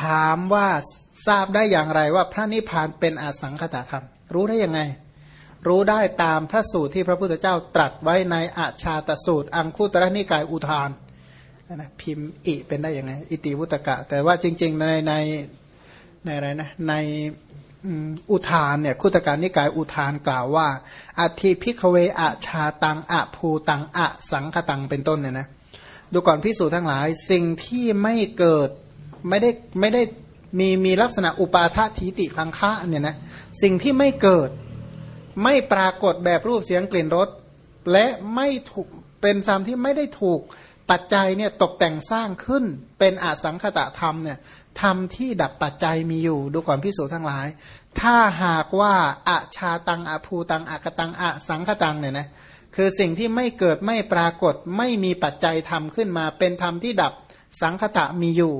ถามว่าทราบได้อย่างไรว่าพระนิพพานเป็นอสังขตธรรม รู้ได้ยังไง รู้ได้ตามพระสูตรที่พระพุทธเจ้าตรัสไว้ในอาชาตสูตร อังคุตระนิกายอุทานนะพิมพ์อิเป็นได้ยังไง อิติวุตกะ แต่ว่าจริง ๆ ในในในอะไรนะในอุทานเนี่ยคุตการนิกายอุทานกล่าวว่าอธิพิกเวอะชาตังอะภูตังอะสังคตังเป็นต้นเนี่ยนะดูก่อนพิสูจน์ทั้งหลายสิ่งที่ไม่เกิด ไม่ได้ไม่ได้มีมีลักษณะอุปาททีติพังคะเนี่ยนะสิ่งที่ไม่เกิดไม่ปรากฏแบบรูปเสียงกลิ่นรสและไม่ถูกเป็นธรรมที่ไม่ได้ถูกปัจจัยเนี่ยตกแต่งสร้างขึ้นเป็นอสังคตะธรรมเนี่ยธรรมที่ดับปัจจัยมีอยู่ดูก่อนพิสูจทั้งหลาย ถ้าหากว่าอาชาตังอภูตังอากตังอสังคตังเนี่ยนะคือสิ่งที่ไม่เกิดไม่ปรากฏไม่มีปัจจัยธรรมขึ้นมา เป็นธรรมที่ดับสังคตะมีอยู่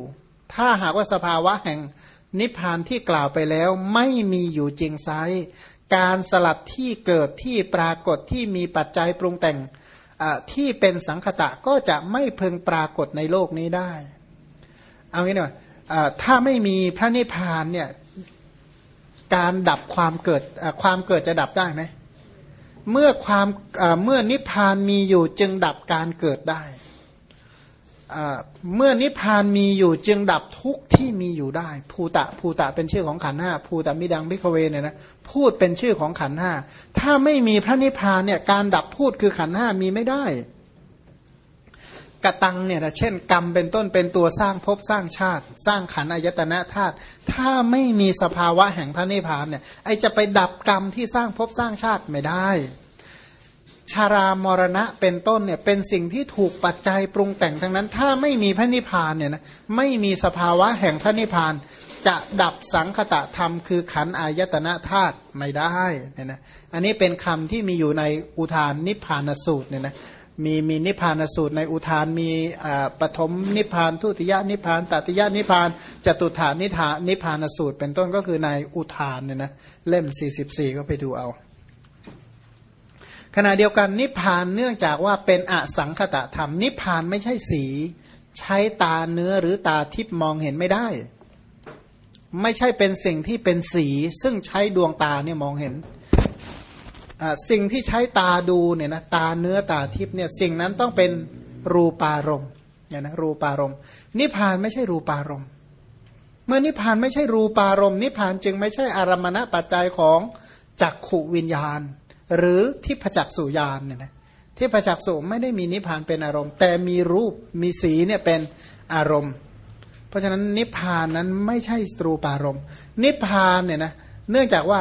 ถ้าหากว่าสภาวะแห่งนิพพานที่กล่าวไปแล้วไม่มีอยู่จริงไซการสลัดที่เกิดที่ปรากฏที่มีปัจจัยปรุงแต่งที่เป็นสังคตะก็จะไม่เพึงปรากฏในโลกนี้ได้ เอางี้หน่อยถ้าไม่มีพระนิพพานเนี่ยการดับความเกิดความเกิดจะดับได้ไหมเมื่อความเมื่อนิพพานมีอยู่จึงดับการเกิดได้ เมื่อนิพพานมีอยู่จึงดับทุกที่มีอยู่ได้ ภูตะภูตะเป็นชื่อของขันห้าภูตะมิดังพิกเวเนี่ยนะพูดเป็นชื่อของขันห้าถ้าไม่มีพระนิพพานเนี่ยการดับพูดคือขันห้ามีไม่ได้กตังเนี่ยนะเช่นกรรมเป็นต้นเป็นตัวสร้างภพสร้างชาติ สร้างขันอายตนะธาตุถ้าไม่มีสภาวะแห่งพระนิพพานเนี่ยไอจะไปดับกรรมที่สร้างภพสร้างชาติไม่ได้ ชารามรณะเป็นต้นเนี่ยเป็นสิ่งที่ถูกปัจจัยปรุงแต่งทั้งนั้น ถ้าไม่มีพระนิพพานเนี่ยนะไม่มีสภาวะแห่งพระนิพพานจะดับสังคตะธรรมคือขันอายตนะธาตุไม่ได้เนี่ยนะอันนี้เป็นคำที่มีอยู่ในอุทานนิพพานสูตรเนี่ยนะมีมีนิพพานสูตรในอุทานมีปฐมนิพพานทุติยนิพพานตติยนิพพานจตุฐานนิทานิพพานสูตร เป็นต้นก็คือในอุทานเนี่ยนะเล่ม 44 ก็ไปดูเอา ขณะเดียวกันนิพพานเนื่องจากว่าเป็นอสังคตะธรรม นิพพานไม่ใช่สี ใช้ตาเนื้อหรือตาทิพมองเห็นไม่ได้ ไม่ใช่เป็นสิ่งที่เป็นสี ซึ่งใช้ดวงตาเนี่ยมองเห็นสิ่งที่ใช้ตาดูเนี่ยนะตาเนื้อตาทิพเนี่ยสิ่งนั้นต้องเป็นรูปารมณ์เนี่ยนะรูปารมณ์ นิพพานไม่ใช่รูปารมณ์ เมื่อนิพพานไม่ใช่รูปารมณ์นิพพานจึงไม่ใช่อารมณะปัจจัยของจักขุวิญญาณ หรือที่ประจักษ์สุญานเนี่ยนะที่ประจักษ์สุไม่ได้มีนิพพานเป็นอารมณ์ แต่มีรูปมีสีเนี่ยเป็นอารมณ์ เพราะฉะนั้นนิพพานนั้นไม่ใช่ตรูปารมณ์ นิพพานเนี่ยนะเนื่องจากว่า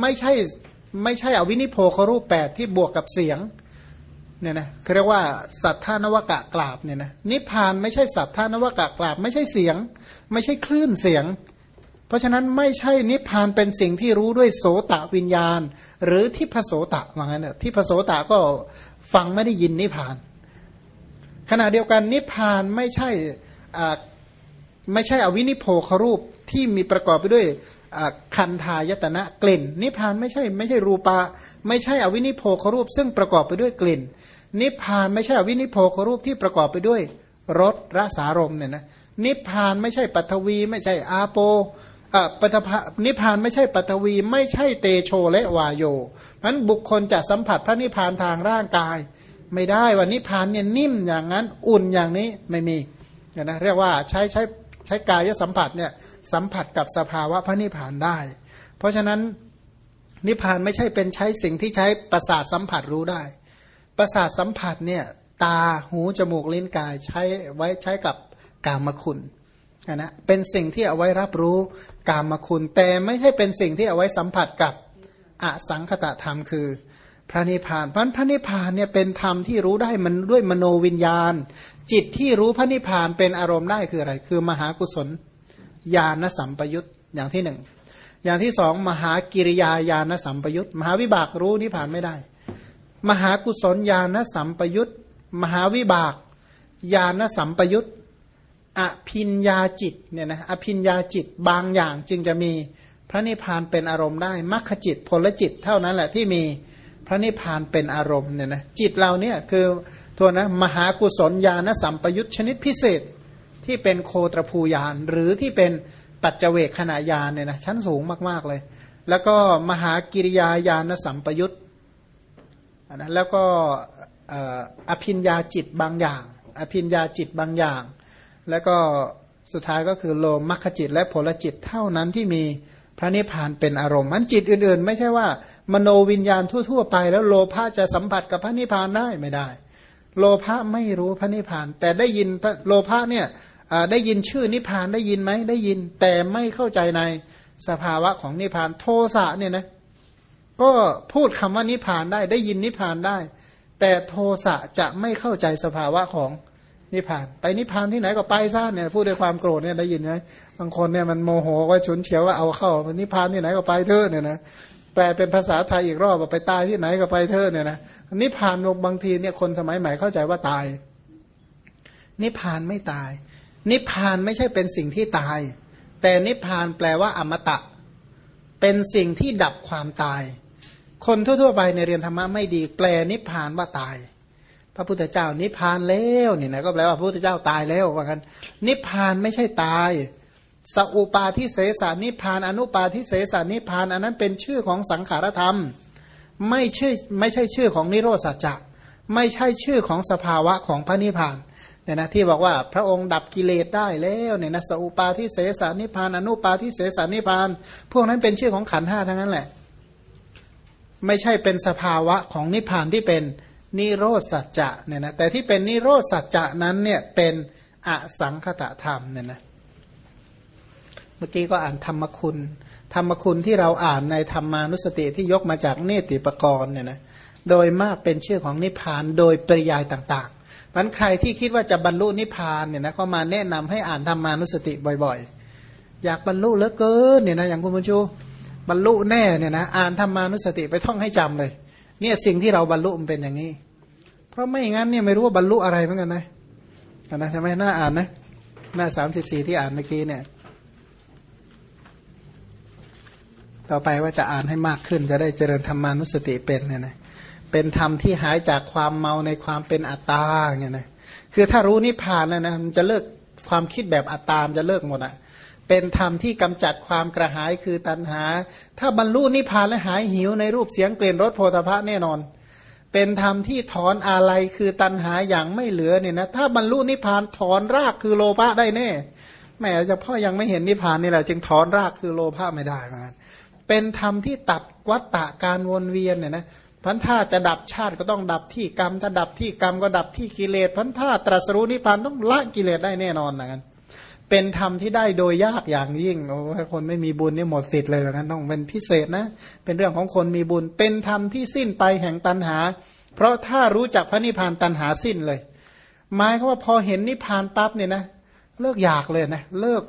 ไม่ใช่ไม่ใช่อวินิโพครูปแปดที่บวกกับเสียงเนี่ยนะเรียกว่าสัทธานวกะกราบเนี่ยนะนิพพานไม่ใช่สัทธานวกะกราบ ไม่ใช่เสียง ไม่ใช่คลื่นเสียง เพราะฉะนั้นไม่ใช่นิพพานเป็นสิ่งที่รู้ด้วยโสตะวิญญาณ หรือที่พโสตะว่างั้นเถอะที่พโสตะก็ฟังไม่ได้ยินนิพพาน ขณะเดียวกันนิพพานไม่ใช่ไม่ใช่อวินิโพครูปที่มีประกอบไปด้วยคันทายตนะกลิ่น นิพพานไม่ใช่ไม่ใช่รูปาไม่ใช่อวินิโพครูป ซึ่งประกอบไปด้วยกลิ่น นิพพานไม่ใช่อวินิโพครูปที่ประกอบไปด้วยรสรสารมเนี่ยนะนิพพานไม่ใช่ปัทวี ไม่ใช่อาโป ปฐพนิพานไม่ใช่ปัทวี ไม่ใช่เตโชและวายโยมันบุคคลจะสัมผัสพระนิพานทางร่างกาย ไม่ได้ว่านิพานเนี่ยนิ่มอย่างนั้นอุ่นอย่างนี้ไม่มีนะเรียกว่าใช้ใช้ใช้กายสัมผัสเนี่ยสัมผัสกับสภาวะพระนิพานได้ เพราะฉะนั้นนิพพานไม่ใช่เป็นใช้สิ่งที่ใช้ประสาทสัมผัสรู้ได้ ประสาทสัมผัสเนี่ยตาหูจมูกลิ้นกายใช้ไว้ใช้กับกามคุณ นะเป็นสิ่งที่เอาไว้รับรู้กามคุณ แต่ไม่ใช่เป็นสิ่งที่เอาไว้สัมผัสกับอสังคตธรรมคือ พระนิพพานเพราะพระนิพพานเนี่ยเป็นธรรมที่รู้ได้มันด้วยมโนวิญญาณ จิตที่รู้พระนิพพานเป็นอารมณ์ได้คืออะไร คือมหากุศลญาณสัมปยุตอย่างที่หนึ่งอย่างที่สองมหากิริยาญาณสัมปยุตมหาวิบากรู้นิพพานไม่ได้ มหากุศลญาณสัมปยุตมหาวิบากญาณสัมปยุต อภินยาจิตเนี่ยนะอภินยาจิตบางอย่างจึงจะมีพระนิพพานเป็นอารมณ์ได้มรรคจิตผลจิตเท่านั้นแหละที่มีพระนิพพานเป็นอารมณ์เนี่ยนะจิตเราเนี่ยคือตัวนะมหากุศลญาณสัมปยุตชนิดพิเศษที่เป็นโคตรภูยานหรือที่เป็นปัจเจเวกขณะยานเนี่ยนะชั้นสูงมากๆเลย แล้วก็มหากิริยายานสัมปยุตนะแล้วก็อภิญญาจิตบางอย่าง อภิญญาจิตบางอย่าง แล้วก็สุดท้ายก็คือโลมัคคจิต และผลจิตเท่านั้นที่มีพระนิพพานเป็นอารมณ์มันจิตอื่น ๆ ไม่ใช่ว่า มโนวิญญาณทั่ว ๆ ไป แล้วโลภะจะสัมผัสกับพระนิพพานได้ไม่ได้ โลภะไม่รู้พระนิพพาน แต่ได้ยินโลภะเนี่ยได้ยินชื่อนิพพานได้ยินไหมได้ยิน แต่ไม่เข้าใจในสภาวะของนิพพานโทสะเนี่ยนะก็พูดคำว่านิพพานได้ได้ยินนิพพานได้ แต่โทสะจะไม่เข้าใจสภาวะของ นิพพาน ไปนิพพานที่ไหนก็ไปซะเนี่ยพูดด้วยความโกรธเนี่ยได้ยินไหมบางคนเนี่ยมันโมโหว่าฉุนเฉียวว่าเอาเข้านิพพานที่ไหนก็ไปเถอะเนี่ยนะแปลเป็นภาษาไทยอีกรอบว่าไปตายที่ไหนก็ไปเถอะเนี่ยนะนิพพานบางทีเนี่ยคนสมัยใหม่เข้าใจว่าตาย นิพพานไม่ตาย นิพพานไม่ใช่เป็นสิ่งที่ตาย แต่นิพพานแปลว่าอมตะ เป็นสิ่งที่ดับความตาย คนทั่วๆไปในเรียนธรรมะไม่ดี แปลนิพพานว่าตาย พระพุทธเจ้านิพพานแล้วเนี่ยนะก็แปลว่าพระพุทธเจ้าตายแล้วว่ากันนิพพานไม่ใช่ตายสัอุปาทิเสสานิพาน อนุปาทิเสสานิพาน อันนั้นเป็นชื่อของสังขารธรรม ไม่ใช่ไม่ใช่ชื่อของนิโรธสัจจะไม่ใช่ชื่อของสภาวะของพระนิพพานเนี่ยนะที่บอกว่าพระองค์ดับกิเลสได้แล้วเนี่ยนะสัอุปาทิเสสานิพาน อนุปาทิเสสานิพาน พวกนั้นเป็นชื่อของขันห้าทั้งนั้นแหละ ไม่ใช่เป็นสภาวะของนิพพานที่เป็น นิโรธสัจจะเนี่ยนะแต่ที่เป็นนิโรธสัจจะนั้นเนี่ยเป็นอสังคตธรรมเนี่ยนะเมื่อกี้ก็อ่านธรรมคุณ ธรรมคุณที่เราอ่านในธรรมานุสติที่ยกมาจากเนติปกรณ์เนี่ยนะโดยมากเป็นชื่อของนิพพานโดยปริยายต่างๆมันใครที่คิดว่าจะบรรลุนิพพานเนี่ยนะก็มาแนะนำให้อ่านธรรมานุสติบ่อยๆ อยากบรรลุเหลือเกินเนี่ยนะอย่างคุณบุญชูบรรลุแน่เนี่ยนะอ่านธรรมานุสติไปท่องให้จำเลย เนี่ยสิ่งที่เราบรรลุมันเป็นอย่างนี้ เพราะไม่งั้นเนี่ยไม่รู้ว่าบรรลุอะไรเหมือนกันนะนะใช่ไหมหน้าอ่านนะหน้าสามสิบสี่ที่อ่านเมื่อกี้เนี่ย ต่อไปว่าจะอ่านให้มากขึ้น จะได้เจริญธรรมานุสติเป็นเนี่ยนะเป็นธรรมที่หายจากความเมาในความเป็นอัตตาเนี่ยนะคือถ้ารู้นิพพานแล้วนะมันจะเลิกความคิดแบบอัตตามจะเลิกหมดอะ เป็นธรรมที่กำจัดความกระหายคือตัณหา ถ้าบรรลุนิพพานและหายหิวในรูปเสียงเปลี่ยนรสโพธพะแน่นอน เป็นธรรมที่ถอนอะไรคือตัณหาอย่างไม่เหลือเนี่ยนะถ้าบรรลุนิพพานถอนรากคือโลภะได้แน่แม่จะพ่อยังไม่เห็นนิพพานนี่แหละจึงถอนรากคือโลภะไม่ได้เหมือนกันเป็นธรรมที่ตัดวัตตะการวนเวียนเนี่ยนะพันธาจะดับชาติก็ต้องดับที่กรรม ถ้าดับที่กรรมก็ดับที่กิเลสพันธาตรัสรู้นิพพานต้องละกิเลสได้แน่นอนเหมือนกัน เป็นธรรมที่ได้โดยยากอย่างยิ่งโอ้คนไม่มีบุญนี่หมดสิทธิ์เลยนะต้องเป็นพิเศษนะ เป็นเรื่องของคนมีบุญ เป็นธรรมที่สิ้นไปแห่งตันหา เพราะถ้ารู้จักพระนิพพานตันหาสิ้นเลยหมายเขาว่าพอเห็นนิพพานปั๊บเนี่ยนะเลิกอยากเลยนะเลิก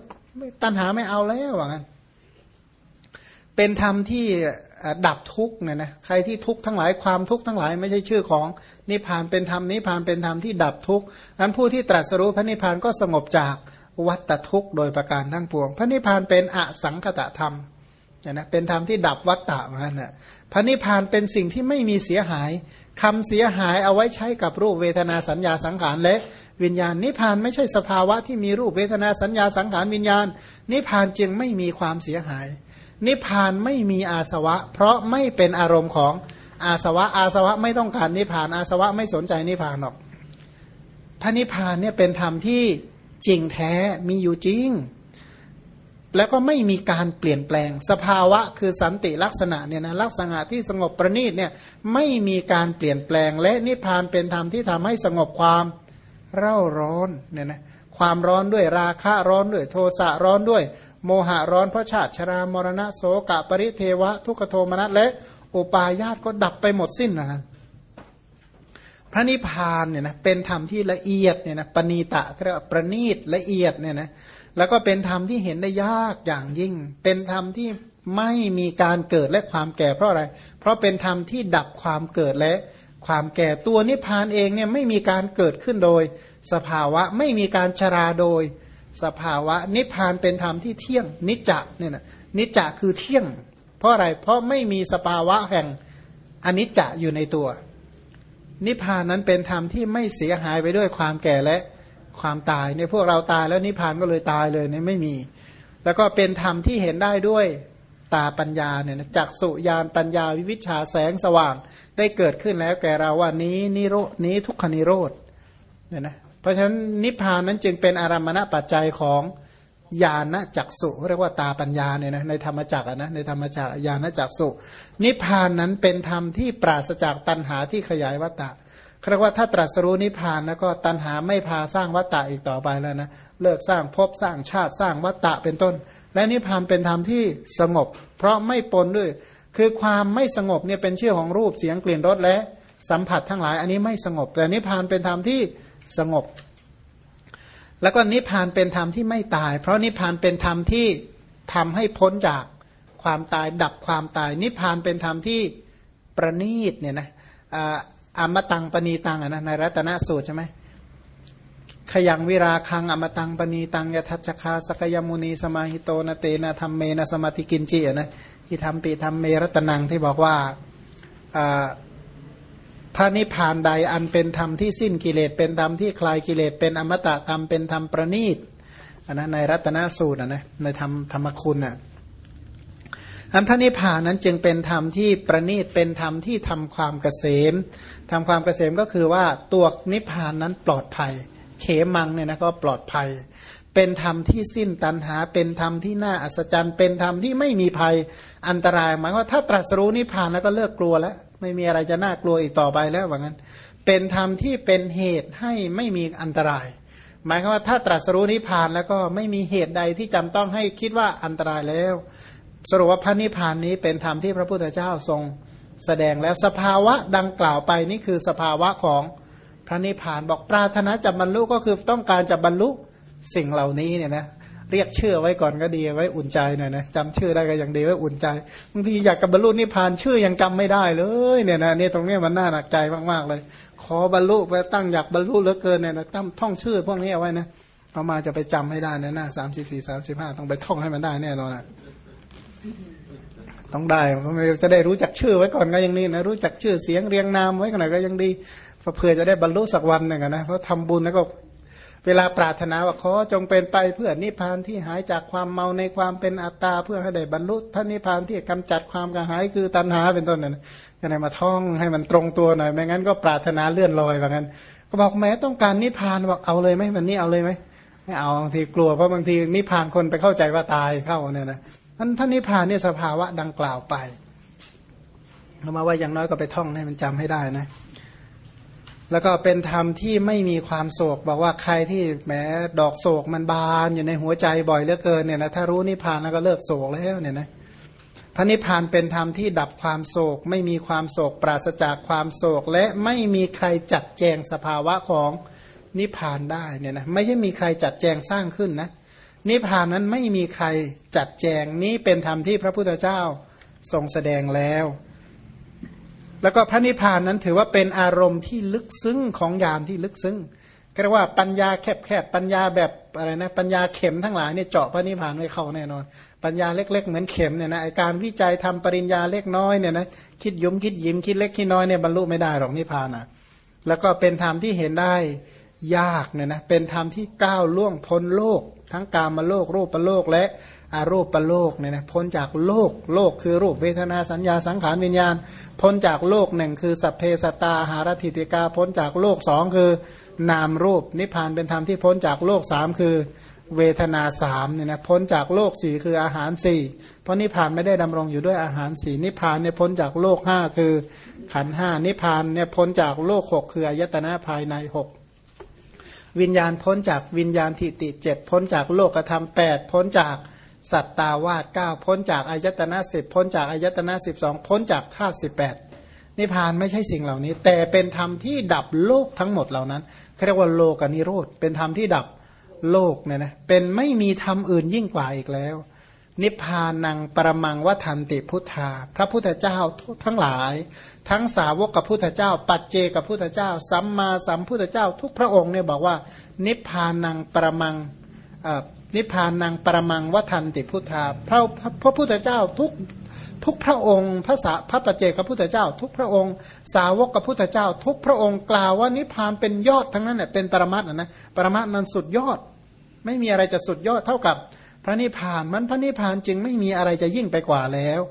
ตันหาไม่เอาแล้วว่างั้นเป็นธรรมที่ดับทุกเนี่ยนะใครที่ทุกทั้งหลายความทุกทั้งหลายไม่ใช่ชื่อของนิพพานเป็นธรรมนิพพานเป็นธรรมที่ดับทุกอันผู้ที่ตรัสรู้พระนิพพานก็สงบจาก วัตทุกข์โดยประการทั้งปวง พระนิพพานเป็นอสังคตธรรมนะเป็นธรรมที่ดับวัตตะเหมือนกันนะพระนิพพานเป็นสิ่งที่ไม่มีเสียหายคำเสียหายเอาไว้ใช้กับรูปเวทนาสัญญาสังขารและวิญญาณ นิพพานไม่ใช่สภาวะที่มีรูปเวทนาสัญญาสังขารวิญญาณ นิพพานจึงไม่มีความเสียหาย นิพพานไม่มีอาสวะ เพราะไม่เป็นอารมณ์ของอาสวะ อาสวะไม่ต้องการนิพพานอาสวะไม่สนใจนิพพานหรอกพระนิพพานเนี่ยเป็นธรรมที่ จริงแท้มีอยู่จริง แล้วก็ไม่มีการเปลี่ยนแปลง สภาวะคือสันติลักษณะเนี่ยนะลักษณะที่สงบประณีตเนี่ยไม่มีการเปลี่ยนแปลง และนิพพานเป็นธรรมที่ทำให้สงบความเร่าร้อนเนี่ยนะความร้อนด้วยราคะร้อนด้วยโทสะร้อนด้วย โมหะร้อนเพราะชาติชรามรณะโสกะปริเทวะ ทุกขโทมนัสและอุปาญาตก็ดับไปหมดสิ้นนะ พระนิพพานเนี่ยนะเป็นธรรมที่ละเอียดเนี่ยนะปณีตะเรียกว่าประณีตละเอียดเนี่ยนะแล้วก็เป็นธรรมที่เห็นได้ยากอย่างยิ่ง เป็นธรรมที่ไม่มีการเกิดและความแก่เพราะอะไร เพราะเป็นธรรมที่ดับความเกิดและความแก่ตัวนิพพานเองเนี่ยไม่มีการเกิดขึ้นโดย สภาวะไม่มีการชราโดย สภาวะนิพพานเป็นธรรมที่เที่ยงนิจจะเนี่ยนะนิจจะคือเที่ยง เพราะอะไรเพราะไม่มีสภาวะแห่งอนิจจะอยู่ในตัว นิพพานนั้นเป็นธรรมที่ไม่เสียหายไปด้วยความแก่และความตายในพวกเราตายแล้วนิพพานก็เลยตายเลยเนี่ยไม่มี แล้วก็เป็นธรรมที่เห็นได้ด้วยตาปัญญาเนี่ยนะจักสุญานปัญญาวิวิชาแสงสว่าง ได้เกิดขึ้นแล้วแก่เราว่านี้นิโรนี้ทุกขนิโรธเนี่ยนะเพราะฉะนั้นนิพพานนั้นจึงเป็นอารมณปัจจัยของ ญาณจักสุเรียกว่าตาปัญญาเนี่ยนะในธรรมจักนะในธรรมจักญาณจักสุนิพพานนั้นเป็นธรรมที่ปราศจากตัณหาที่ขยายวัตตะเรียกว่าถ้าตรัสรู้นิพพานแล้วก็ตัณหาไม่พาสร้างวัตตะอีกต่อไปแล้วนะเลิกสร้างภพสร้างชาติสร้างวัตตะเป็นต้น และนิพพานเป็นธรรมที่สงบ เพราะไม่ปนด้วย คือความไม่สงบเนี่ยเป็นชื่อของรูปเสียงกลิ่นรสและสัมผัสทั้งหลาย อันนี้ไม่สงบ แต่นิพพานเป็นธรรมที่สงบ แล้วก็นิพพานเป็นธรรมที่ไม่ตาย เพราะนิพพานเป็นธรรมที่ทำให้พ้นจากความตายดับความตาย นิพพานเป็นธรรมที่ประณีตเนี่ยนะอมตังปณีตังนะในรัตนสูตรใช่ไหมขยังวิราคังอมตังปณีตังยทัชคาสกยมุนีสมาหิโตนเตนะธรรมเมนะสมาธิกินจีนะที่ทำปีทำเมรัตนังที่บอกว่า พระนิพพานใดอันเป็นธรรมที่สิ้นกิเลสเป็นธรรมที่คลายกิเลสเป็นอมตะธรรมเป็นธรรมประณีตอันนั้นในรัตนสูตรนะในธรรมธรรมคุณน่ะอันพระนิพพานนั้นจึงเป็นธรรมที่ประณีตเป็นธรรมที่ทำความเกษมทำความเกษมก็คือว่าตัวนิพพานนั้นปลอดภัย เขมังเนี่ยนะก็ปลอดภัย เป็นธรรมที่สิ้นตัณหา เป็นธรรมที่น่าอัศจรรย์ เป็นธรรมที่ไม่มีภัยอันตรายหมายว่าถ้าตรัสรู้นิพพานแล้วก็เลิกกลัวแล้ว ไม่มีอะไรจะน่ากลัวอีกต่อไปแล้วว่างั้น เป็นธรรมที่เป็นเหตุให้ไม่มีอันตราย หมายความว่าถ้าตรัสรู้นิพพานแล้วก็ไม่มีเหตุใดที่จำต้องให้คิดว่าอันตรายแล้ว สรุปว่าพระนิพพานนี้เป็นธรรมที่พระพุทธเจ้าทรงแสดงแล้วสภาวะดังกล่าวไปนี่คือสภาวะของพระนิพพานบอกปรารถนาจะบรรลุก็คือต้องการจะบรรลุสิ่งเหล่านี้เนี่ยนะ เรียกชื่อไว้ก่อนก็ดีไว้อุ่นใจหน่อยนะจำชื่อได้ก็ยังดีไว้อุ่นใจบางทีอยากกับบรรลุนิพพานชื่อยังจำไม่ได้เลยเนี่ยนะนี่ตรงนี้มันน่าหนักใจมากๆเลย ขอบรรลุไปตั้งอยากบรรลุเหลือเกินเนี่ยนะตั้งท่องชื่อพวกนี้เอาไว้นะเอามาจะไปจำให้ได้นะหน้าสามสิบสี่สามสิบห้าต้องไปท่องให้มันได้แน่นอนต้องได้เพราะจะได้รู้จักชื่อไว้ก่อนก็ยังดีนะรู้จักชื่อเสียงเรียงนามไว้ก่อนก็ยังดีเพื่อจะได้บรรลุสักวันหนึ่งนะเพราะทำบุญแล้วก็ เวลาปรารถนาว่าขอจงเป็นไปเพื่อนิพพานที่หายจากความเมาในความเป็นอัตตาเพื่อให้ได้บรรลุพระนิพพานที่กำจัดความกระหายคือตัณหาเป็นต้นนั่นจะได้มาท่องให้มันตรงตัวหน่อยไม่งั้นก็ปรารถนาเลื่อนลอยแบบนั้น ก็บอกแม้ต้องการนิพพานบอกเอาเลยไหมวันนี้เอาเลยไหมไม่เอาบางทีกลัวเพราะบางทีนิพพานคนไปเข้าใจว่าตายเข้าเนี่ยนะท่านท่านนิพพานเนี่ยสภาวะดังกล่าวไปเอามาว่าอย่างน้อยก็ไปท่องให้มันจำให้ได้นะ แล้วก็เป็นธรรมที่ไม่มีความโศก บอกว่าใครที่แม้ดอกโศกมันบานอยู่ในหัวใจบ่อยเหลือเกินเนี่ยนะถ้ารู้นิพพานแล้วก็เลิกโศกแล้วเนี่ยนะพระนิพพานเป็นธรรมที่ดับความโศก ไม่มีความโศก ปราศจากความโศก และไม่มีใครจัดแจงสภาวะของนิพพานได้เนี่ยนะไม่ใช่มีใครจัดแจงสร้างขึ้นนะนิพพานนั้นไม่มีใครจัดแจงนี้เป็นธรรมที่พระพุทธเจ้าทรงแสดงแล้ว แล้วก็พระนิพพานนั้นถือว่าเป็นอารมณ์ที่ลึกซึ้งของยามที่ลึกซึ้งก็เรียกว่าปัญญาแคบๆปัญญาแบบอะไรนะปัญญาเข็มทั้งหลายเนี่ยเจาะพระนิพพานไม่เข้าแน่นอน ปัญญาเล็ก ๆ เหมือนเข็มเนี่ยนะการวิจัยทำปริญญาเล็กน้อยเนี่ยนะคิดยุ้มคิดยิ้มคิดเล็กคิดน้อยเนี่ยบรรลุไม่ได้หรอกนิพพานอะแล้วก็เป็นธรรมที่เห็นได้ยากเนี่ยนะเป็นธรรมที่ก้าวล่วงพ้นโลก ทั้งกามมาโลกรูปปโลกและ อารูปประโลกเนี่ยนะพ้นจากโลกโลกคือรูปเวทนาสัญญาสังขารวิญญาณ พ้นจากโลกหนึ่งคือสัพเพสตาหารติติกา พ้นจากโลกสองคือนามรูป นิพพานเป็นธรรมที่พ้นจากโลกสามคือเวทนาสามเนี่ยนะพ้นจากโลกสี่คืออาหารสี่เพราะนิพพานไม่ได้ดำรงอยู่ด้วยอาหารสี่นิพพานเนี่ยพ้นจากโลกห้าคือขันห้านิพพานเนี่ยพ้นจากโลกหกคืออายตนะภายในหกวิญญาณพ้นจากวิญญาณทิติเจ็ดพ้นจากโลกธรรมแปดพ้นจาก สัตตาวาสเก้าพ้นจากอายตนะสิบพ้นจากอายตนะสิบสองพ้นจากธาตุสิบแปดนิพพานไม่ใช่สิ่งเหล่านี้ แต่เป็นธรรมที่ดับโลกทั้งหมดเหล่านั้นเขาเรียกว่าโลกนิโรธเป็นธรรมที่ดับโลกเนี่ยนะเป็นไม่มีธรรมอื่นยิ่งกว่าอีกแล้ว นิพพานังปรมังวัฏันติพุทธา พระพุทธเจ้าทั้งหลาย ทั้งสาวกกับพุทธเจ้า ปัจเจกับพุทธเจ้า สัมมาสัมพุทธเจ้า ทุกพระองค์เนี่ยบอกว่า นิพพานังปรมัง นิพพานนางปรมังวัฒนติพุทธาพระพระพุทธเจ้าทุกทุกพระองค์พระสาพระปัจเจกพระพุทธเจ้า ทุกพระองค์ สาวกกับพุทธเจ้า ทุกพระองค์กล่าวว่านิพพานเป็นยอดทั้งนั้นเน่ยเป็นปรมัตถ์นะปรมัตถ์มันสุดยอด ไม่มีอะไรจะสุดยอดเท่ากับพระนิพพานมันพระนิพพานจึงไม่มีอะไรจะยิ่งไปกว่าแล้ว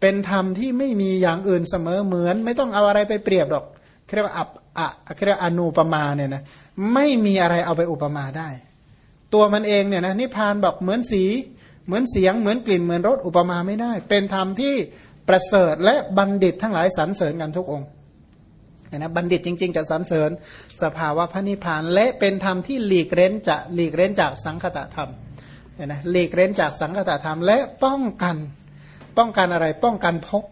เป็นธรรมที่ไม่มีอย่างอื่นเสมอเหมือน ไม่ต้องเอาอะไรไปเปรียบหรอกเรียกว่าอับอะเรียกอนุปมาเนี่ยนะไม่มีอะไรเอาไปอุปมาได้ ตัวมันเองเนี่ยนะนิพพานบอกเหมือนสี เหมือนเสียงเหมือนกลิ่นเหมือนรสอุปมาไม่ได้ เป็นธรรมที่ประเสริฐและบัณฑิตทั้งหลายสรรเสริญกันทุกองค์นะบัณฑิตจริง ๆ จะสรรเสริญสภาวะพระนิพพาน และเป็นธรรมที่หลีกเร้นจะหลีกเร้นจากสังคตธรรมนะหลีกเร้นจากสังคตธรรม และป้องกันป้องกันอะไรป้องกันภพ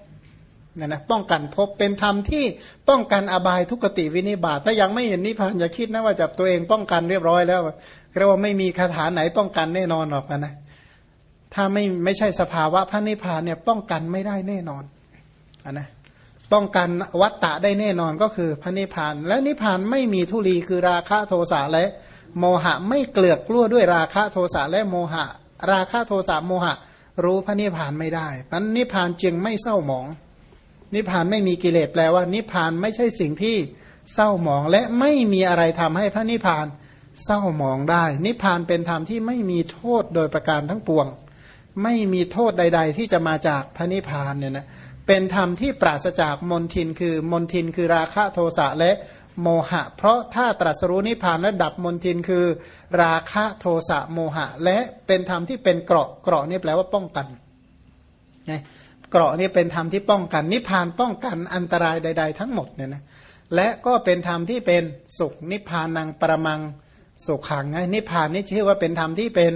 เนี่ยนะป้องกันภพเป็นธรรมที่ป้องกันอบายทุกติวินิบาตถ้ายังไม่เห็นนิพพานอย่าคิดนะว่าจับตัวเองป้องกันเรียบร้อยแล้ว เรียกว่าไม่มีคาถาไหนป้องกันแน่นอนหรอกนะถ้าไม่ไม่ใช่สภาวะพระนิพพานเนี่ยป้องกันไม่ได้แน่นอนอนนะป้องกันวัตตะได้แน่นอนก็คือพระนิพพาน และนิพพานไม่มีทุลีคือราคะโทสะและโมหะไม่เกลือกกลั้วด้วยราคะโทสะและโมหะ ราคะโทสะโมหะ รู้พระนิพพานไม่ได้พันนิพพานจึงไม่เศร้าหมอง นิพพานไม่มีกิเลสแปลว่า นิพพานไม่ใช่สิ่งที่เศร้าหมองและไม่มีอะไรทำให้พระนิพพานเเศร้ามองได้ นิพพานเป็นธรรมที่ไม่มีโทษโดยประการทั้งปวง ไม่มีโทษใด ๆ ที่จะมาจากพระนิพพานเนี่ยนะเป็นธรรมที่ปราศจากมนทินคือมนทินคือราคะโทสะและโมหะ เพราะถ้าตรัสรู้นิพพานและดับมนทินคือ ราคะโทสะโมหะ และเป็นธรรมที่เป็นเกราะเกราะนี่แปลว่าป้องกันไงเกราะนี่เป็นธรรมที่ป้องกัน นิพพานป้องกันอันตรายใด ๆ ทั้งหมดเนี่ยนะและก็เป็นธรรมที่เป็นสุขนิพพานังประมัง สุขขังไงนิพพานนี่ชื่อว่าเป็นธรรมที่เป็น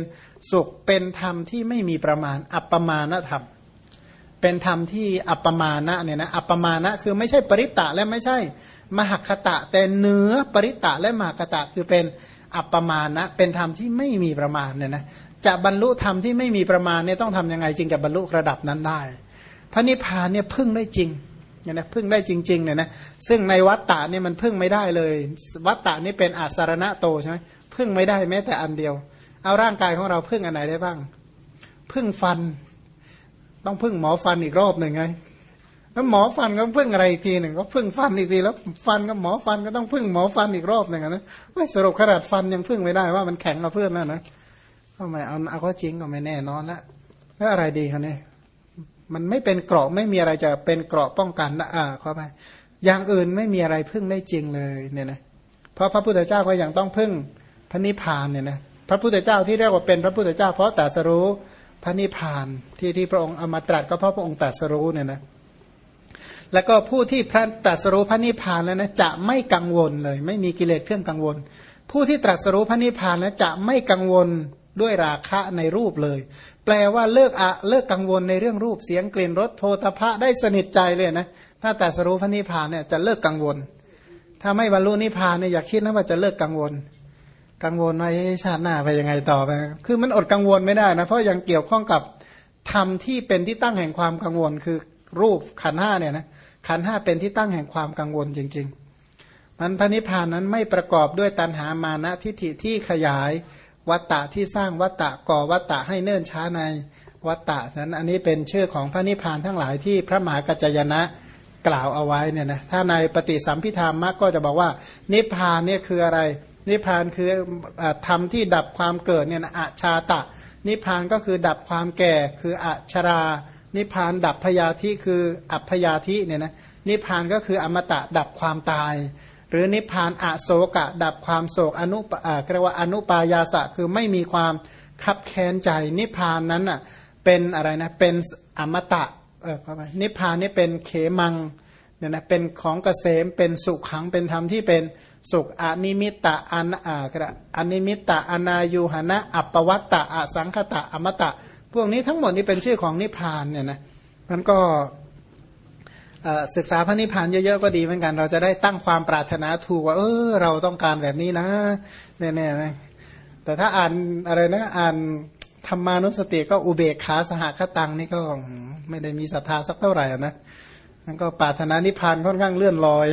สุขเป็นธรรมที่ไม่มีประมาณ อัปปมาณธรรม เป็นธรรมที่อัปปมาณะเนี่ยนะอัปปมาณะคือไม่ใช่ปริตตะและไม่ใช่ มหคตะ แต่เนื้อปริตะและมหคตะคือเป็นอัปปมาณะเป็นธรรมที่ไม่มีประมาณเนี่ยนะจะบรรลุธรรมที่ไม่มีประมาณเนี่ยต้องทํำยังไงจึงจะบรรลุระดับนั้นได้ พระนิพพานเนี่ยพึ่งได้จริง เนี่ยนะพึ่งได้จริงๆเนี่ยนะซึ่งในวัตตะเนี่ยมันพึ่งไม่ได้เลย วัตตะนี่เป็นอาสารณะโตใช่ไหมพึ่งไม่ได้แม้แต่อันเดียว เอาร่างกายของเราพึ่งอันไหนได้บ้าง พึ่งฟัน ต้องพึ่งหมอฟันอีกรอบหนึ่งไงแล้วหมอฟันก็พึ่งอะไรอีกทีหนึ่งก็พึ่งฟันอีกทีแล้วฟันกับหมอฟันก็ต้องพึ่งหมอฟันอีกรอบหนึ่งนะไม่สรุปขนาดฟันยังพึ่งไม่ได้ว่ามันแข็งกับเพื่อนแล้วนะทำไมเอาเอาก็จริงก็ไม่แน่นอนละแล้วอะไรดีคะเนี่ย มันไม่เป็นเกราะไม่มีอะไรจะเป็นเกราะป้องกันนะอ่าขอไปอย่างอื่นไม่มีอะไรพึ่งได้จริงเลยเนี่ยนะเพราะพระพุทธเจ้าก็ยังต้องพึ่งพระนิพพานเนี่ยนะพระพุทธเจ้าที่เรียกว่าเป็นพระพุทธเจ้า เพราะแต่สรู้พระนิพพานที่ที่พระองค์เอามาตรัสก็เพราะพระองค์ตรัสรู้เนี่ยนะแล้วก็ผู้ที่พระตรัสรู้พระนิพพานแล้วนะจะไม่กังวลเลย ไม่มีกิเลสเครื่องกังวล ผู้ที่ตรัสรู้พระนิพพานแล้วจะไม่กังวลด้วยราคะในรูปเลย แปลว่าเลิกอะเลิกกังวลในเรื่องรูปเสียงกลิ่นรสโพธพะได้สนิทใจเลยนะ ถ้าแตรัสรู้พระนิพพานเนี่ยจะเลิกกังวล ถ้าไม่บรรลุนิพพานเนี่ยอยากคิดนะว่าจะเลิกกังวล กังวลว่าชาติหน้าไปยังไงต่อไปคือมันอดกังวลไม่ได้นะเพราะยังเกี่ยวข้องกับธรรมที่เป็นที่ตั้งแห่งความกังวล คือรูปขันห้าเนี่ยนะขันห้าเป็นที่ตั้งแห่งความกังวลจริง ๆ มันพระนิพพานนั้นไม่ประกอบด้วยตัณหามานะทิฏฐิที่ขยาย วัตตะที่สร้างวัตตะก่อวัตตะให้เนิ่นช้าในวัตตะนั้นอันนี้เป็นชื่อของพระนิพพานทั้งหลายที่พระมหากัจจยนะกล่าวเอาไว้เนี่ยนะถ้าในปฏิสัมพิธามมักก็จะบอกว่า นิพพานเนี่ยคืออะไร นิพพานคือธรรมที่ดับความเกิดเนี่ยนะอาชาตะ นิพพานก็คือดับความแก่คืออัชรา นิพพานดับพยาธิคืออัพยาธิเนี่ยนะนิพพานก็คืออมตะดับความตาย หรือนิพพานอโศกะ ดับความโศกอนุปะเรียกว่าอนุปายาสะคือไม่มีความคับแค้นใจ นิพพานนั้นอะเป็นอะไรนะเป็นอมตะเออนิพพานนี่เป็นเขมังเนี่ยนะเป็นของเกษมเป็นสุขขังเป็นธรรมที่เป็นสุขอนิมิตตะอันอ่ากระอนิมิตตะอนายุหนะอัปปวัตตะอสังคตะอมตะ พวกนี้ทั้งหมดนี้เป็นชื่อของนิพพานเนี่ยนะมันก็ ศึกษาพระนิพพานเยอะๆก็ดีเหมือนกัน เราจะได้ตั้งความปรารถนาถูกว่า เออ เราต้องการแบบนี้นะเนี่ยๆนะแต่ถ้าอ่านอะไรนะอ่านธรรมานุสติก็อุเบกขาสหคตังนี่ก็ไม่ได้มีศรัทธาสักเท่าไหร่นะนั่นก็ปรารถนานิพพานค่อนข้างเลื่อนลอย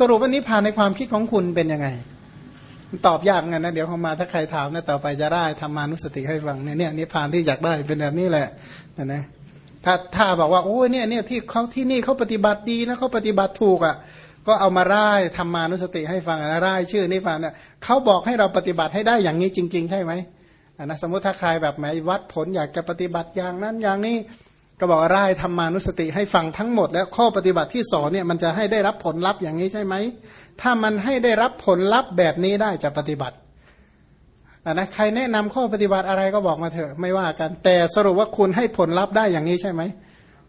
สรุปว่านิพพานในความคิดของคุณเป็นยังไงตอบยากไงนะเดี๋ยวเขามาถ้าใครถามนะต่อไปจะได้ทำมานุสติให้ฟังเนี่ยเนี่ยนิพพานที่อยากได้เป็นแบบนี้แหละนะนะ ถ้าถ้าบอกว่าโอ้ยเนี่ยเนี่ยที่เขาที่นี่เขาปฏิบัติดีนะเขาปฏิบัติถูกอะ่ะ ก็เอามาร่ายธรรมานุสติให้ฟังนะร่ายชื่อนี่ฟังเนี่ยเขาบอกให้เราปฏิบัติให้ได้อย่างนี้จริง ๆ ใช่ไหมนะสมมติถ้าใครแบบไหนวัดผลอยากจะปฏิบัติอย่างนั้นอย่างนี้ก็บอกร่ายธรรมานุสติให้ฟังทั้งหมด แล้วข้อปฏิบัติที่สอนเนี่ยมันจะให้ได้รับผลลัพธ์อย่างนี้ใช่ไหมถ้ามันให้ได้รับผลลัพธ์แบบนี้ได้จะปฏิบัติ นะใครแนะนำข้อปฏิบัติอะไรก็บอกมาเถอะไม่ว่ากัน แต่สรุปว่าคุณให้ผลลัพธ์ได้อย่างนี้ใช่ไหม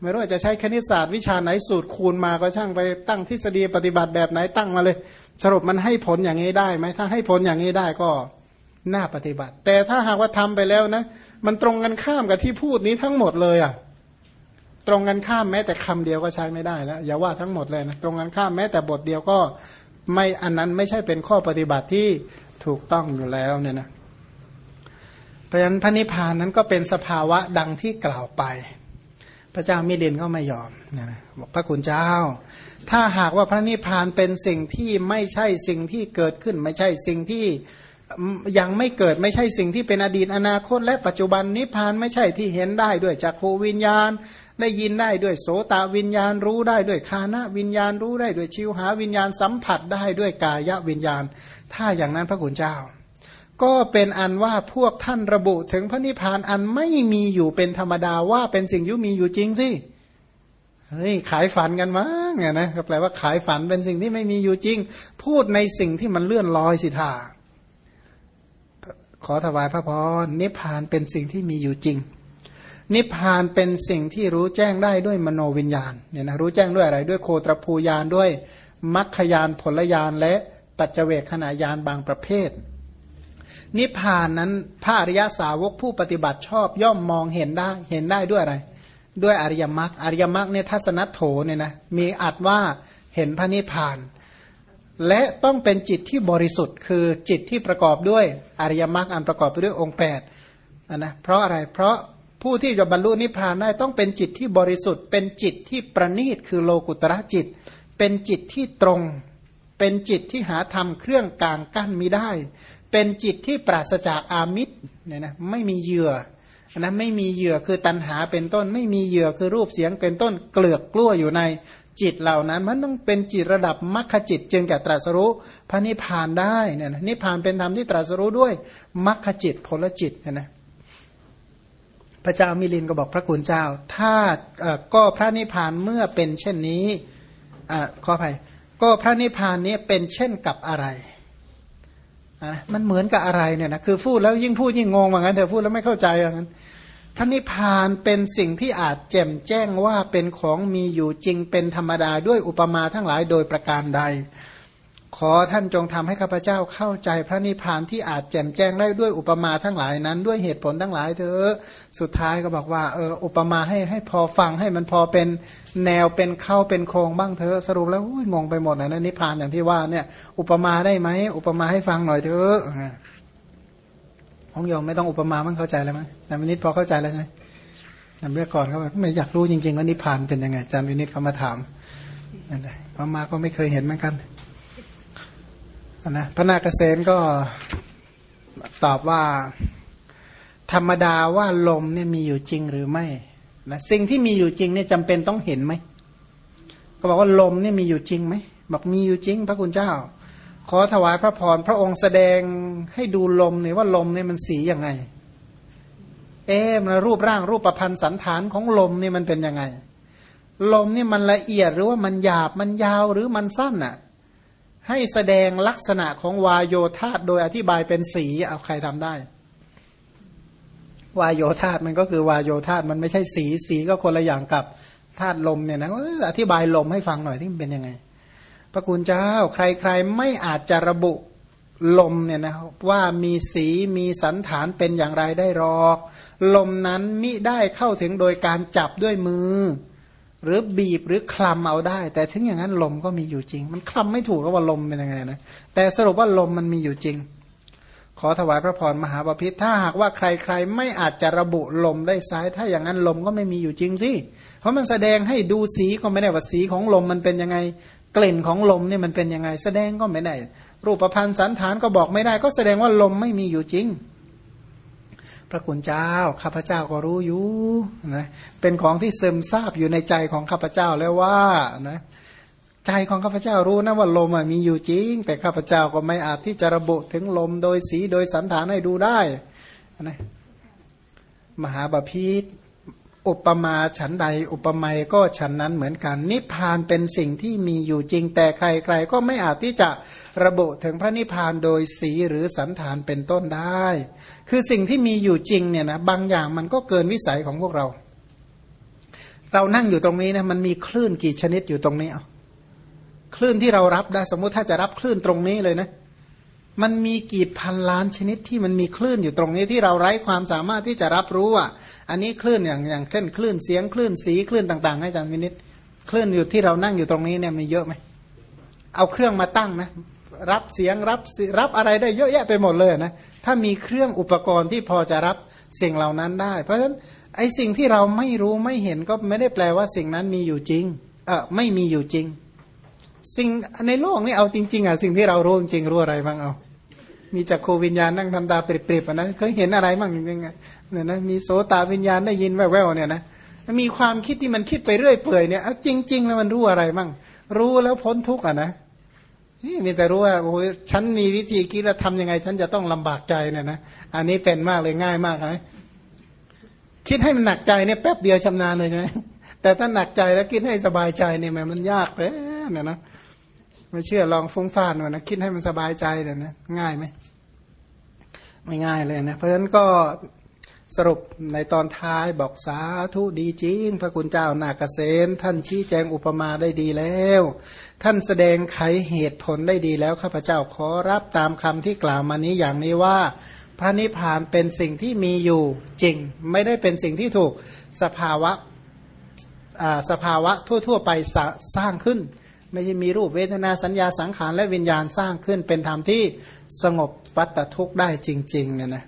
ไม่รู้จะใช้คณิตศาสตร์วิชาไหนสูตรคูณมาก็ช่างไปตั้งทฤษฎีปฏิบัติแบบไหนตั้งมาเลย สรุปมันให้ผลอย่างนี้ได้ไหมถ้าให้ผลอย่างนี้ได้ก็น่าปฏิบัติ แต่ถ้าหากว่าทำไปแล้วนะ มันตรงกันข้ามกับที่พูดนี้ทั้งหมดเลยอะตรงกันข้ามแม้แต่คำเดียวก็ใช้ไม่ได้แล้วอย่าว่าทั้งหมดเลยนะตรงกันข้ามแม้แต่บทเดียวก็ไม่อันนั้นไม่ใช่เป็นข้อปฏิบัติที่ถูกต้องอยู่แล้วเนี่ยนะ ราะฉะนั้นพระนิพพานนั้นก็เป็นสภาวะดังที่กล่าวไป พระเจ้ามิลินก็ไม่ยอมนะบอกพระคุณเจ้า ถ้าหากว่าพระนิพพานเป็นสิ่งที่ไม่ใช่สิ่งที่เกิดขึ้น ไม่ใช่สิ่งที่ยังไม่เกิดไม่ใช่สิ่งที่เป็นอดีตอนาคต และปัจจุบันนิพพานไม่ใช่ที่เห็นได้ด้วยจักรวิญญาณ ได้ยินได้ด้วยโสตวิญญาณรู้ได้ด้วยคานะวิญญาณรู้ได้ด้วยชิวหาวิญญาณสัมผัสได้ด้วยกายวิญญาณ ถ้าอย่างนั้นพระคุณเจ้า ก็เป็นอันว่าพวกท่านระบุถึงพระนิพพานอันไม่มีอยู่เป็นธรรมดาว่าเป็นสิ่งยุมีอยู่จริงสิเฮ้ยขายฝันกันมั้งเนี่ยนะแปลว่าขายฝันเป็นสิ่งที่ไม่มีอยู่จริง พูดในสิ่งที่มันเลื่อนลอยสิท่าขอถวายพระพรนิพพานเป็นสิ่งที่มีอยู่จริง นิพพานเป็นสิ่งที่รู้แจ้งได้ด้วยมโนวิญญาณเนี่ยนะรู้แจ้งด้วยอะไรด้วยโคตรภูยานด้วยมัคคยานผลยานและปัจเจเวกขณะยานบางประเภท นิพพานนั้นพระอริยสาวกผู้ปฏิบัติชอบย่อมมองเห็นได้เห็นได้ด้วยอะไร ด้วยอริยมรรคอริยมรรคเนี่ยทัศนโถเนี่ยนะมีอัดว่าเห็นพระนิพพาน และต้องเป็นจิตที่บริสุทธิ์ คือจิตที่ประกอบด้วยอริยมรรคอันประกอบไปด้วยองค์8นะเพราะอะไรเพราะผู้ที่จะบรรลุนิพพานได้ต้องเป็นจิตที่บริสุทธิ์ เป็นจิตที่ประณีตคือโลกุตระจิต เป็นจิตที่ตรง เป็นจิตที่หาธรรมเครื่องกลางกั้นมิได้ เป็นจิตที่ปราศจากอามิตรเนี่ยนะไม่มีเหยื่อนะไม่มีเหยื่อคือตันหาเป็นต้น ไม่มีเหยื่อคือรูปเสียงเป็นต้นเกลือกกลั้วอยู่ในจิตเหล่านั้น มันต้องเป็นจิตระดับมรรคจิตจึงจะตรัสรู้พระนิพพานได้เนี่ยนะนิพพานเป็นธรรมที่ตรัสรู้ด้วยมรรคจิตผลจิตเนี่ยนะพระเจ้ามิลินก็บอกพระคุณเจ้า ถ้าก็พระนิพพานเมื่อเป็นเช่นนี้อ่าขออภัยก็พระนิพพานนี้เป็นเช่นกับอะไร มันเหมือนกับอะไรเนี่ยนะคือพูดแล้วยิ่งพูดยิ่งงงเหมือนกันเธอพูดแล้วไม่เข้าใจอย่างนั้นพระนิพพานเป็นสิ่งที่อาจแจ่มแจ้งว่าเป็นของมีอยู่จริงเป็นธรรมดาด้วยอุปมาทั้งหลายโดยประการใด อท่านจงทำให้ข้าพเจ้าเข้าใจพระนิพพานที่อาจแจ่มแจ้งได้ด้วยอุปมาทั้งหลายนั้น ด้วยเหตุผลทั้งหลายเถอะสุดท้ายก็บอกว่าเอออุปมาให้ให้พอฟังให้มันพอเป็นแนวเป็นเข้าเป็นโครงบ้างเถอะสรุปแล้วงงไปหมดนะนิพพานอย่างที่ว่าเนี่ยอุปมาได้ไหมอุปมาให้ฟังหน่อยเถอะของโยมไม่ต้องอุปมามันเข้าใจแล้วมั้ยแต่วินิดพอเข้าใจแล้วไงแต่เมื่อก่อนเขาบอกไม่อยากรู้จริงๆว่านิพพานเป็นยังไงอาจารย์วินิดเขามาถามนั่นแหละพอมาก็ไม่เคยเห็นเหมือนกัน นะพระนาคเษนก็ตอบว่า ธรรมดาว่าลมเนี่ยมีอยู่จริงหรือไม่นะสิ่งที่มีอยู่จริงเนี่ยจำเป็นต้องเห็นไหมก็บอกว่าลมเนี่ยมีอยู่จริงไหมบอกมีอยู่จริง พระคุณเจ้า ขอถวายพระพรพระองค์แสดงให้ดูลมเนี่ยว่าลมเนี่ยมันสียังไง เอ๊มันรูปร่างรูปประพันธ์สันฐานของลมเนี่ยมันเป็นยังไง ลมเนี่ยมันละเอียดหรือว่ามันหยาบมันยาวหรือมันสั้นอะ ให้แสดงลักษณะของวายโยธาโดยอธิบายเป็นสีเอาใครทำได้ วายโยธามันก็คือวายโยธามันไม่ใช่สีสีก็คนละอย่างกับธาตุลมเนี่ยนะอธิบายลมให้ฟังหน่อยที่มันเป็นยังไง พระคุณเจ้าใครๆไม่อาจจะระบุลมเนี่ยนะว่ามีสีมีสันฐานเป็นอย่างไรได้หรอก ลมนั้นมิได้เข้าถึงโดยการจับด้วยมือ หรือบีบหรือคลำเอาได้ แต่ถึงอย่างนั้นลมก็มีอยู่จริง มันคลำไม่ถูกว่าลมเป็นยังไงนะแต่สรุปว่าลมมันมีอยู่จริง ขอถวายพระพรมหาปพิธถ้าหากว่าใครๆ ไม่อาจจะระบุลมได้ซ้าย ถ้าอย่างนั้นลมก็ไม่มีอยู่จริงสิเพราะมันแสดงให้ดูสีก็ไม่ได้ว่าสีของลมมันเป็นยังไง กลิ่นของลมนี่มันเป็นยังไง แสดงก็ไม่ได้ รูปพันธ์สันฐานก็บอกไม่ได้ ก็แสดงว่าลมไม่มีอยู่จริง ระคุณเจ้าข้าพเจ้าก็รู้อยู่นะเป็นของที่ซึมซาบอยู่ในใจของข้าพเจ้าแล้วว่านะใจของข้าพเจ้ารู้นะว่าลมมีอยู่จริง แต่ข้าพเจ้าก็ไม่อาจที่จะระบุถึงลมโดยสีโดยสันฐานให้ดูได้นะมหาบาพีต อุปมาฉันใดอุปไมยก็ฉันนั้นเหมือนกัน นิพพานเป็นสิ่งที่มีอยู่จริงแต่ใคร ๆ ก็ไม่อาจที่จะระบุถึงพระนิพพานโดยสีหรือสันฐานเป็นต้นได้ คือสิ่งที่มีอยู่จริงเนี่ยนะบางอย่างมันก็เกินวิสัยของพวกเรา เรานั่งอยู่ตรงนี้นะมันมีคลื่นกี่ชนิดอยู่ตรงนี้เอาคลื่นที่เรารับได้สมมุติถ้าจะรับคลื่นตรงนี้เลยนะ มันมีกี่พันล้านชนิดที่มันมีคลื่นอยู่ตรงนี้ที่เราไร้ความสามารถที่จะรับรู้อะ อันนี้คลื่นอย่างอย่างเช่นคลื่นเสียงคลื่นสีคลื่นต่างๆให้อาจารย์วินิตคลื่นอยู่ที่เรานั่งอยู่ตรงนี้เนี่ยมีเยอะไหมเอาเครื่องมาตั้งนะ รับเสียงรับรับอะไรได้เยอะแยะไปหมดเลยนะถ้ามีเครื่องอุปกรณ์ที่พอจะรับสิ่งเหล่านั้นได้ เพราะฉะนั้นไอ้สิ่งที่เราไม่รู้ไม่เห็นก็ไม่ได้แปลว่าสิ่งนั้นมีอยู่จริงเออไม่มีอยู่จริง สิ่งในโลกนี้เอาจริง ๆ อะสิ่งที่เรารู้จริงรู้อะไรบ้างเอา มีจักโควิญญาณนั่งทำตาปริบๆนะเคยเห็นอะไรบ้างจริงๆเนี่ยนะมีโสตาวิญญาณได้ยินแว่วๆเนี่ยนะมีความคิดที่มันคิดไปเรื่อยเปื่อยเนี่ยจริง ๆ แล้วมันรู้อะไรบ้างรู้แล้วพ้นทุกข์อะนะนี่มีแต่รู้ว่าโอ้ยฉันมีวิธีคิดแล้วทำยังไง ฉันจะต้องลำบากใจเนี่ยนะอันนี้เป็นมากเลยง่ายมากเลยคิดให้มันหนักใจเนี่ยแป๊บเดียวชำนาญเลยใช่ไหมแต่ถ้าหนักใจแล้วคิดให้สบายใจเนี่ยมันยากเลย เนี่ยนะไม่เชื่อลองฟุ้งซ่านหน่อยนะคิดให้มันสบายใจเลยนะง่ายไหมไม่ง่ายเลยนะเพราะฉะนั้นก็สรุปในตอนท้ายบอกสาธุดีจริง พระคุณเจ้านาเกษตท่านชี้แจงอุปมาได้ดีแล้ว ท่านแสดงไขเหตุผลได้ดีแล้วข้าพเจ้าขอรับตามคำที่กล่าวมานี้อย่างนี้ว่า พระนิพพานเป็นสิ่งที่มีอยู่จริง ไม่ได้เป็นสิ่งที่ถูกสภาวะสภาวะทั่ว ๆ ไปสร้างขึ้น ไม่ใช่มีรูปเวทนาสัญญาสังขารและวิญญาณสร้างขึ้นเป็นธรรมที่สงบวัตทุกข์ได้จริงๆเนี่ยนะ